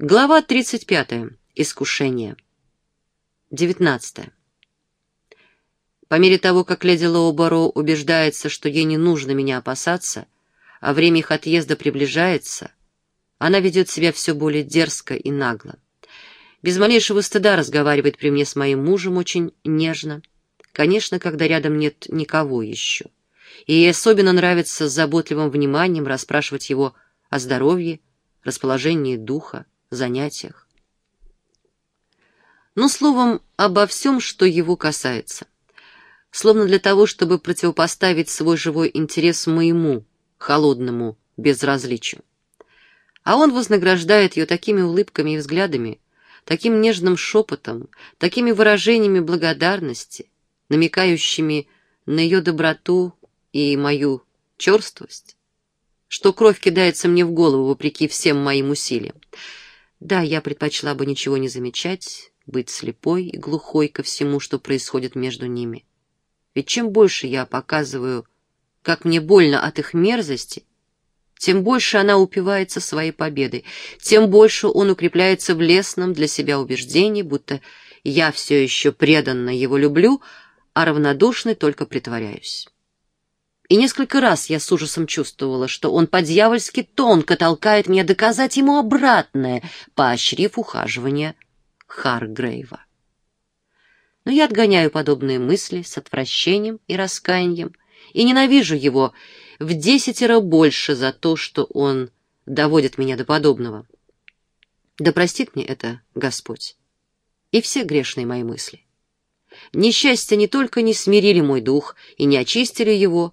Глава 35. Искушение. 19. По мере того, как леди Лоуборо убеждается, что ей не нужно меня опасаться, а время их отъезда приближается, она ведет себя все более дерзко и нагло. Без малейшего стыда разговаривает при мне с моим мужем очень нежно, конечно, когда рядом нет никого еще. И ей особенно нравится с заботливым вниманием расспрашивать его о здоровье, расположении духа, занятиях. Ну, словом, обо всем, что его касается. Словно для того, чтобы противопоставить свой живой интерес моему, холодному безразличию. А он вознаграждает ее такими улыбками и взглядами, таким нежным шепотом, такими выражениями благодарности, намекающими на ее доброту и мою черствость, что кровь кидается мне в голову вопреки всем моим усилиям. Да, я предпочла бы ничего не замечать, быть слепой и глухой ко всему, что происходит между ними. Ведь чем больше я показываю, как мне больно от их мерзости, тем больше она упивается своей победой, тем больше он укрепляется в лесном для себя убеждении, будто я все еще преданно его люблю, а равнодушный только притворяюсь. И несколько раз я с ужасом чувствовала, что он по-дьявольски тонко толкает меня доказать ему обратное, поощрив ухаживание Харгрейва. Но я отгоняю подобные мысли с отвращением и раскаянием и ненавижу его в десятеро больше за то, что он доводит меня до подобного. Да простит мне это Господь и все грешные мои мысли. Несчастья не только не смирили мой дух и не очистили его,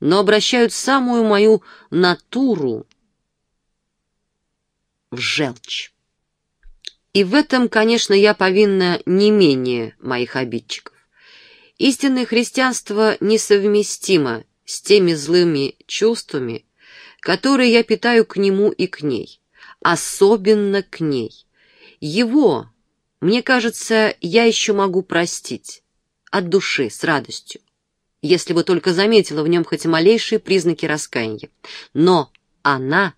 но обращают самую мою натуру в желчь. И в этом, конечно, я повинна не менее моих обидчиков. Истинное христианство несовместимо с теми злыми чувствами, которые я питаю к нему и к ней, особенно к ней. Его, мне кажется, я еще могу простить, от души, с радостью если бы только заметила в нем хоть малейшие признаки раскаяния. Но она...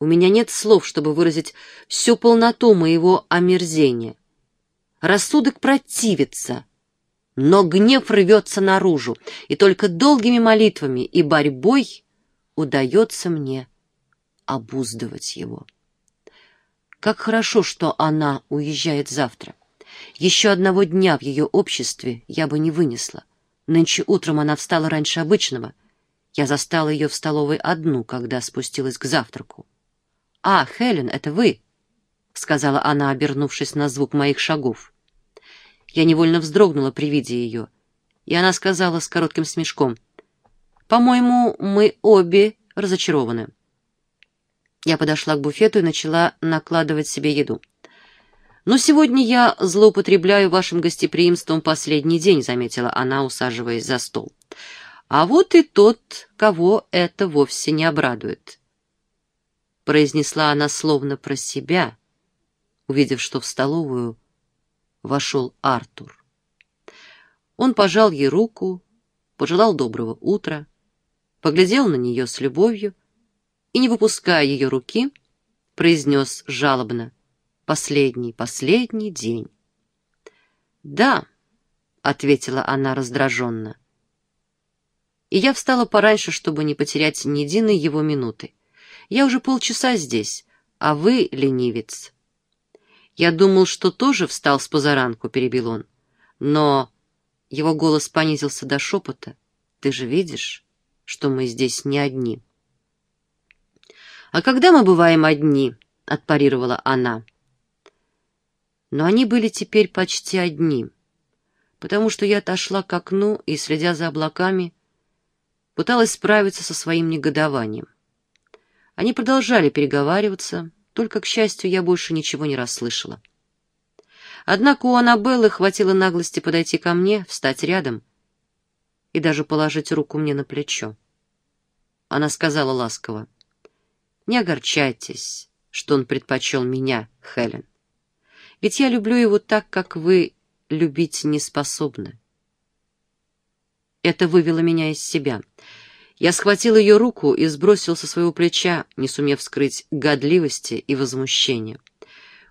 У меня нет слов, чтобы выразить всю полноту моего омерзения. Рассудок противится, но гнев рвется наружу, и только долгими молитвами и борьбой удается мне обуздывать его. Как хорошо, что она уезжает завтра. Еще одного дня в ее обществе я бы не вынесла. Нынче утром она встала раньше обычного. Я застала ее в столовой одну, когда спустилась к завтраку. «А, Хелен, это вы!» — сказала она, обернувшись на звук моих шагов. Я невольно вздрогнула при виде ее, и она сказала с коротким смешком, «По-моему, мы обе разочарованы». Я подошла к буфету и начала накладывать себе еду. «Но сегодня я злоупотребляю вашим гостеприимством последний день», — заметила она, усаживаясь за стол. «А вот и тот, кого это вовсе не обрадует», — произнесла она словно про себя, увидев, что в столовую вошел Артур. Он пожал ей руку, пожелал доброго утра, поглядел на нее с любовью и, не выпуская ее руки, произнес жалобно — последний, последний день. «Да», — ответила она раздраженно. И я встала пораньше, чтобы не потерять ни единой его минуты. Я уже полчаса здесь, а вы ленивец. Я думал, что тоже встал с позаранку, перебил он. Но его голос понизился до шепота. Ты же видишь, что мы здесь не одни. А когда мы бываем одни, отпарировала она, но они были теперь почти одни, потому что я отошла к окну и, следя за облаками, пыталась справиться со своим негодованием. Они продолжали переговариваться, только, к счастью, я больше ничего не расслышала. Однако у Аннабеллы хватило наглости подойти ко мне, встать рядом и даже положить руку мне на плечо. Она сказала ласково, «Не огорчайтесь, что он предпочел меня, Хелен. Ведь я люблю его так, как вы любить не способны. Это вывело меня из себя. Я схватил ее руку и сбросил со своего плеча, не сумев скрыть годливости и возмущения.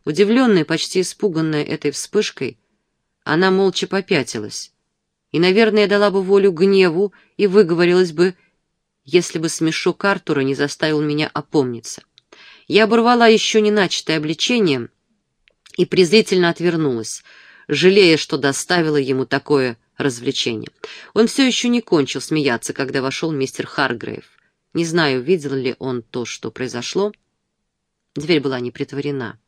Удивленная, почти испуганная этой вспышкой, она молча попятилась. И, наверное, дала бы волю гневу и выговорилась бы, если бы смешок Артура не заставил меня опомниться. Я оборвала еще не начатое обличение и презрительно отвернулась, жалея, что доставила ему такое развлечение. Он все еще не кончил смеяться, когда вошел мистер Харгрейв. Не знаю, видел ли он то, что произошло. Дверь была не притворена.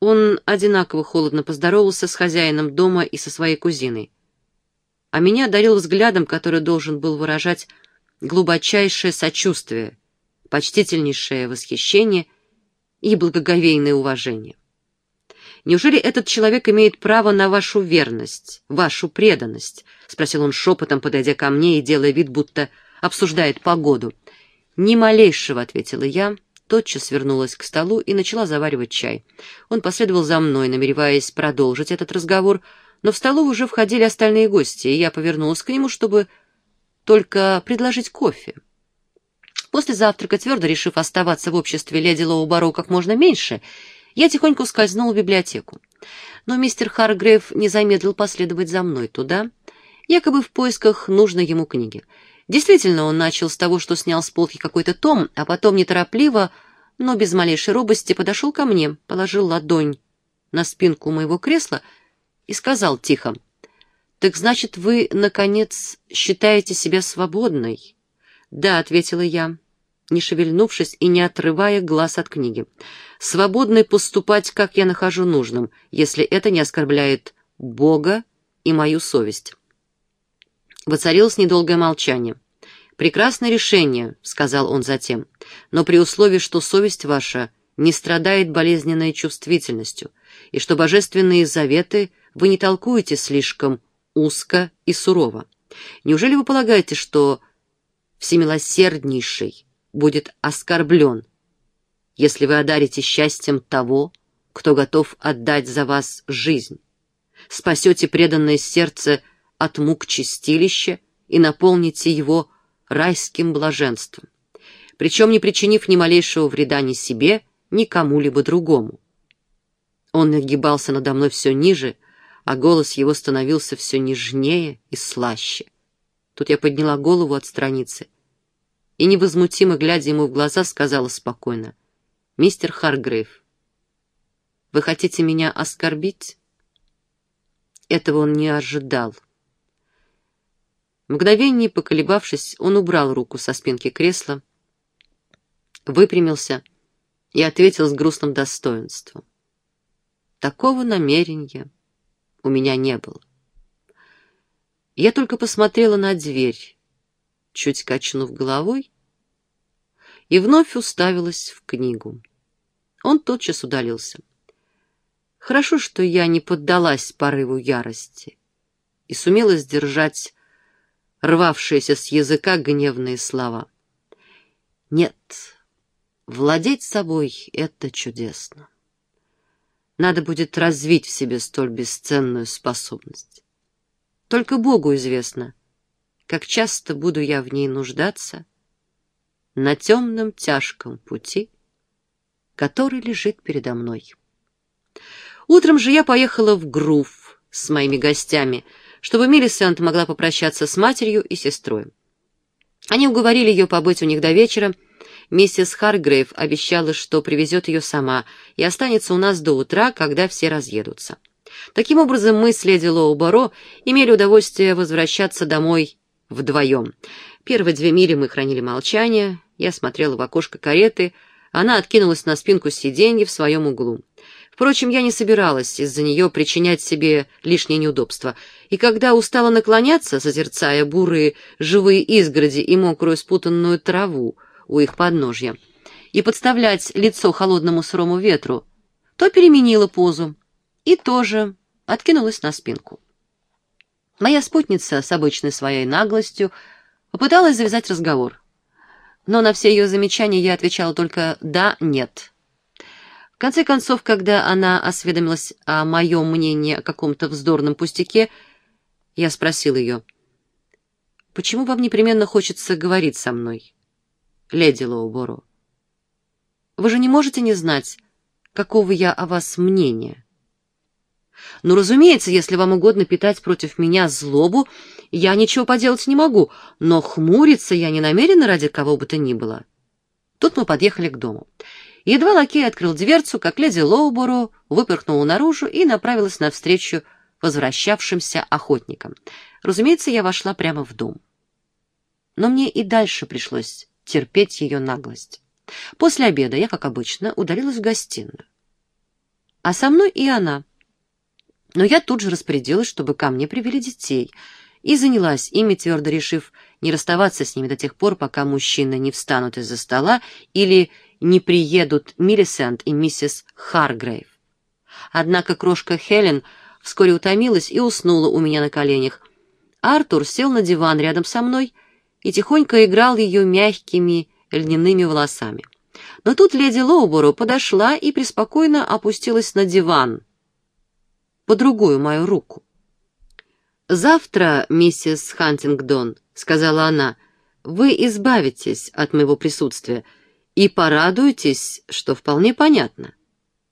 Он одинаково холодно поздоровался с хозяином дома и со своей кузиной. А меня одарил взглядом, который должен был выражать глубочайшее сочувствие, почтительнейшее восхищение и благоговейное уважение. Неужели этот человек имеет право на вашу верность, вашу преданность? — спросил он шепотом, подойдя ко мне и делая вид, будто обсуждает погоду. «Ни малейшего», — ответила я, тотчас вернулась к столу и начала заваривать чай. Он последовал за мной, намереваясь продолжить этот разговор, но в столовую уже входили остальные гости, и я повернулась к нему, чтобы только предложить кофе. После завтрака, твердо решив оставаться в обществе леди Лоу как можно меньше, я тихонько скользнула в библиотеку. Но мистер Харгрейв не замедлил последовать за мной туда, якобы в поисках нужной ему книги. Действительно, он начал с того, что снял с полки какой-то том, а потом неторопливо, но без малейшей робости подошел ко мне, положил ладонь на спинку моего кресла и сказал тихо, «Так значит, вы, наконец, считаете себя свободной?» «Да», — ответила я, не шевельнувшись и не отрывая глаз от книги. «Свободной поступать, как я нахожу нужным, если это не оскорбляет Бога и мою совесть». Воцарилось недолгое молчание. «Прекрасное решение», — сказал он затем, «но при условии, что совесть ваша не страдает болезненной чувствительностью, и что божественные заветы вы не толкуете слишком узко и сурово. Неужели вы полагаете, что всемилосерднейший будет оскорблен, если вы одарите счастьем того, кто готов отдать за вас жизнь? Спасете преданное сердце от мук чистилища и наполните его райским блаженством, причем не причинив ни малейшего вреда ни себе, ни кому-либо другому. Он нагибался надо мной все ниже, а голос его становился все нежнее и слаще. Тут я подняла голову от страницы и, невозмутимо глядя ему в глаза, сказала спокойно, «Мистер Харгрейв, вы хотите меня оскорбить?» Этого он не ожидал. Мгновение поколебавшись, он убрал руку со спинки кресла, выпрямился и ответил с грустным достоинством. Такого намерения у меня не было. Я только посмотрела на дверь, чуть качнув головой, и вновь уставилась в книгу. Он тотчас удалился. Хорошо, что я не поддалась порыву ярости и сумела сдержать рвавшиеся с языка гневные слова. Нет, владеть собой — это чудесно. Надо будет развить в себе столь бесценную способность. Только Богу известно, как часто буду я в ней нуждаться на темном тяжком пути, который лежит передо мной. Утром же я поехала в Грув с моими гостями — чтобы Миллисент могла попрощаться с матерью и сестрой. Они уговорили ее побыть у них до вечера. Миссис Харгрейв обещала, что привезет ее сама и останется у нас до утра, когда все разъедутся. Таким образом, мы с леди Лоу-Баро имели удовольствие возвращаться домой вдвоем. Первые две мили мы хранили молчание, я смотрела в окошко кареты, она откинулась на спинку сиденья в своем углу. Впрочем, я не собиралась из-за нее причинять себе лишнее неудобство, и когда устала наклоняться, созерцая бурые живые изгороди и мокрую спутанную траву у их подножья, и подставлять лицо холодному сырому ветру, то переменила позу и тоже откинулась на спинку. Моя спутница с обычной своей наглостью попыталась завязать разговор, но на все ее замечания я отвечала только «да», «нет». В конце концов, когда она осведомилась о моем мнении о каком-то вздорном пустяке, я спросил ее, Почему вам непременно хочется говорить со мной, леди Лоуборо? Вы же не можете не знать, какого я о вас мнения. Ну, разумеется, если вам угодно питать против меня злобу, я ничего поделать не могу, но хмуриться я не намерена ради кого бы то ни было. Тут мы подъехали к дому. Едва лакей открыл дверцу, как леди Лоуборо выпорхнула наружу и направилась навстречу возвращавшимся охотникам. Разумеется, я вошла прямо в дом. Но мне и дальше пришлось терпеть ее наглость. После обеда я, как обычно, удалилась в гостиную. А со мной и она. Но я тут же распорядилась, чтобы ко мне привели детей, и занялась ими, твердо решив не расставаться с ними до тех пор, пока мужчины не встанут из-за стола или не приедут Миллисент и миссис Харгрейв. Однако крошка Хелен вскоре утомилась и уснула у меня на коленях. Артур сел на диван рядом со мной и тихонько играл ее мягкими льняными волосами. Но тут леди Лоуборо подошла и преспокойно опустилась на диван по другую мою руку. «Завтра, миссис Хантингдон», — сказала она, — «вы избавитесь от моего присутствия и порадуетесь, что вполне понятно.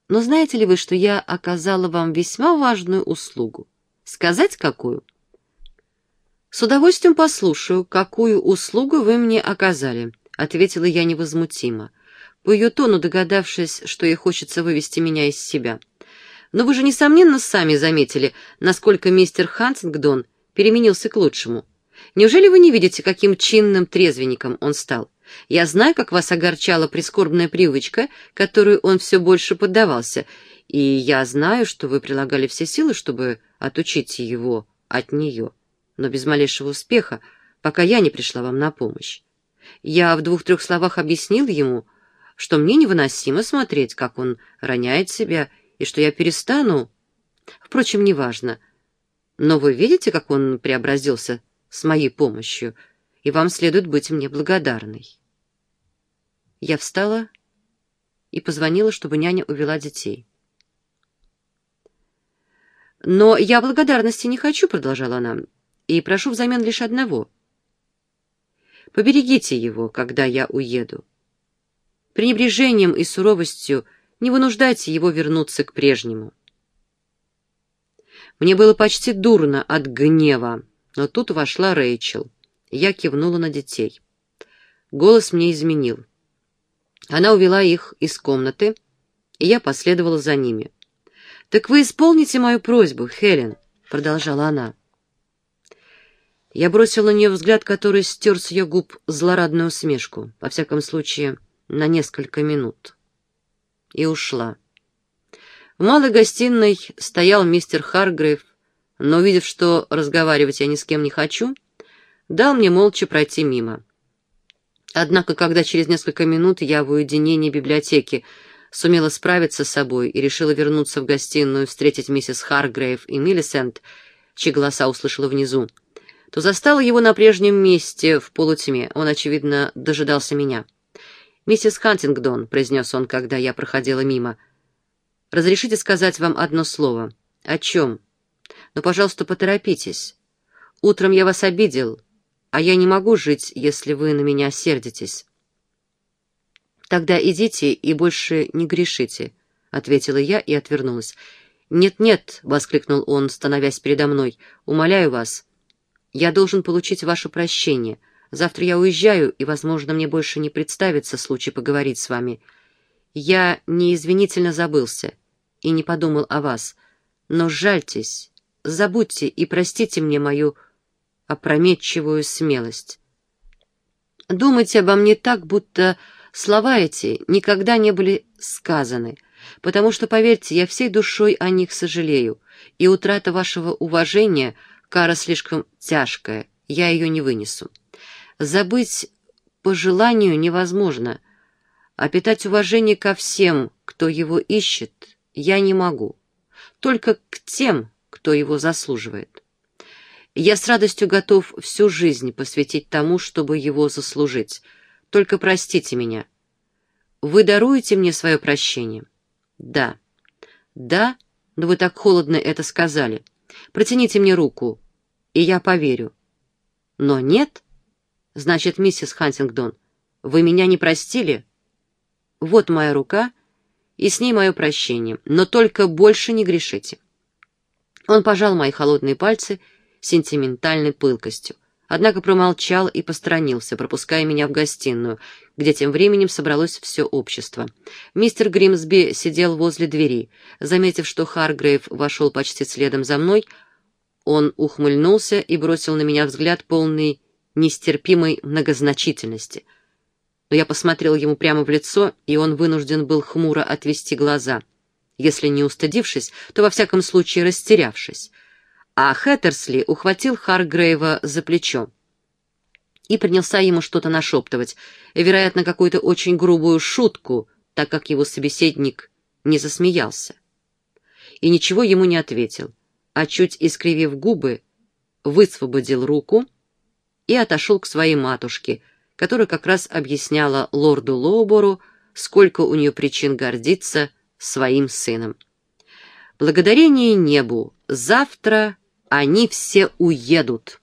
Но знаете ли вы, что я оказала вам весьма важную услугу? Сказать, какую?» «С удовольствием послушаю, какую услугу вы мне оказали», — ответила я невозмутимо, по ее тону догадавшись, что ей хочется вывести меня из себя. «Но вы же, несомненно, сами заметили, насколько мистер Хантингдон переменился к лучшему. Неужели вы не видите, каким чинным трезвенником он стал? Я знаю, как вас огорчала прискорбная привычка, которую он все больше поддавался, и я знаю, что вы прилагали все силы, чтобы отучить его от нее, но без малейшего успеха, пока я не пришла вам на помощь. Я в двух-трех словах объяснил ему, что мне невыносимо смотреть, как он роняет себя, и что я перестану... Впрочем, неважно. Но вы видите, как он преобразился с моей помощью, и вам следует быть мне благодарной. Я встала и позвонила, чтобы няня увела детей. «Но я благодарности не хочу», — продолжала она, — «и прошу взамен лишь одного — Поберегите его, когда я уеду. Пренебрежением и суровостью не вынуждайте его вернуться к прежнему. Мне было почти дурно от гнева, но тут вошла Рэйчел. Я кивнула на детей. Голос мне изменил. Она увела их из комнаты, и я последовала за ними. «Так вы исполните мою просьбу, Хелен», — продолжала она. Я бросил на нее взгляд, который стер с ее губ злорадную усмешку, во всяком случае, на несколько минут. И ушла. В малой гостиной стоял мистер Харгрейв, но, увидев, что разговаривать я ни с кем не хочу, дал мне молча пройти мимо. Однако, когда через несколько минут я в уединении библиотеки сумела справиться с собой и решила вернуться в гостиную, встретить миссис Харгрейв и Миллисент, чьи голоса услышала внизу, то застала его на прежнем месте в полутьме. Он, очевидно, дожидался меня. «Миссис Хантингдон», — произнес он, когда я проходила мимо, — «разрешите сказать вам одно слово?» «О чем?» «Но, пожалуйста, поторопитесь. Утром я вас обидел, а я не могу жить, если вы на меня сердитесь». «Тогда идите и больше не грешите», — ответила я и отвернулась. «Нет-нет», — воскликнул он, становясь передо мной, — «умоляю вас». Я должен получить ваше прощение. Завтра я уезжаю, и, возможно, мне больше не представится случай поговорить с вами. Я неизвинительно забылся и не подумал о вас. Но жальтесь, забудьте и простите мне мою опрометчивую смелость. Думайте обо мне так, будто слова эти никогда не были сказаны, потому что, поверьте, я всей душой о них сожалею, и утрата вашего уважения — Кара слишком тяжкая, я ее не вынесу. Забыть по желанию невозможно, а питать уважение ко всем, кто его ищет, я не могу. Только к тем, кто его заслуживает. Я с радостью готов всю жизнь посвятить тому, чтобы его заслужить. Только простите меня. Вы даруете мне свое прощение? Да. Да, но вы так холодно это сказали. Протяните мне руку и я поверю. Но нет. Значит, миссис Хантингдон, вы меня не простили? Вот моя рука, и с ней мое прощение, но только больше не грешите. Он пожал мои холодные пальцы сентиментальной пылкостью, однако промолчал и посторонился, пропуская меня в гостиную, где тем временем собралось все общество. Мистер Гримсби сидел возле двери. Заметив, что Харгрейв вошел почти следом за мной, он ухмыльнулся и бросил на меня взгляд полный нестерпимой многозначительности. Но я посмотрел ему прямо в лицо, и он вынужден был хмуро отвести глаза, если не устыдившись, то во всяком случае растерявшись. А Хэттерсли ухватил Харгрейва за плечо и принялся ему что-то нашептывать, вероятно, какую-то очень грубую шутку, так как его собеседник не засмеялся. И ничего ему не ответил, а чуть искривив губы, высвободил руку и отошел к своей матушке, которая как раз объясняла лорду Лоубору, сколько у нее причин гордиться своим сыном. Благодарение небу, завтра они все уедут.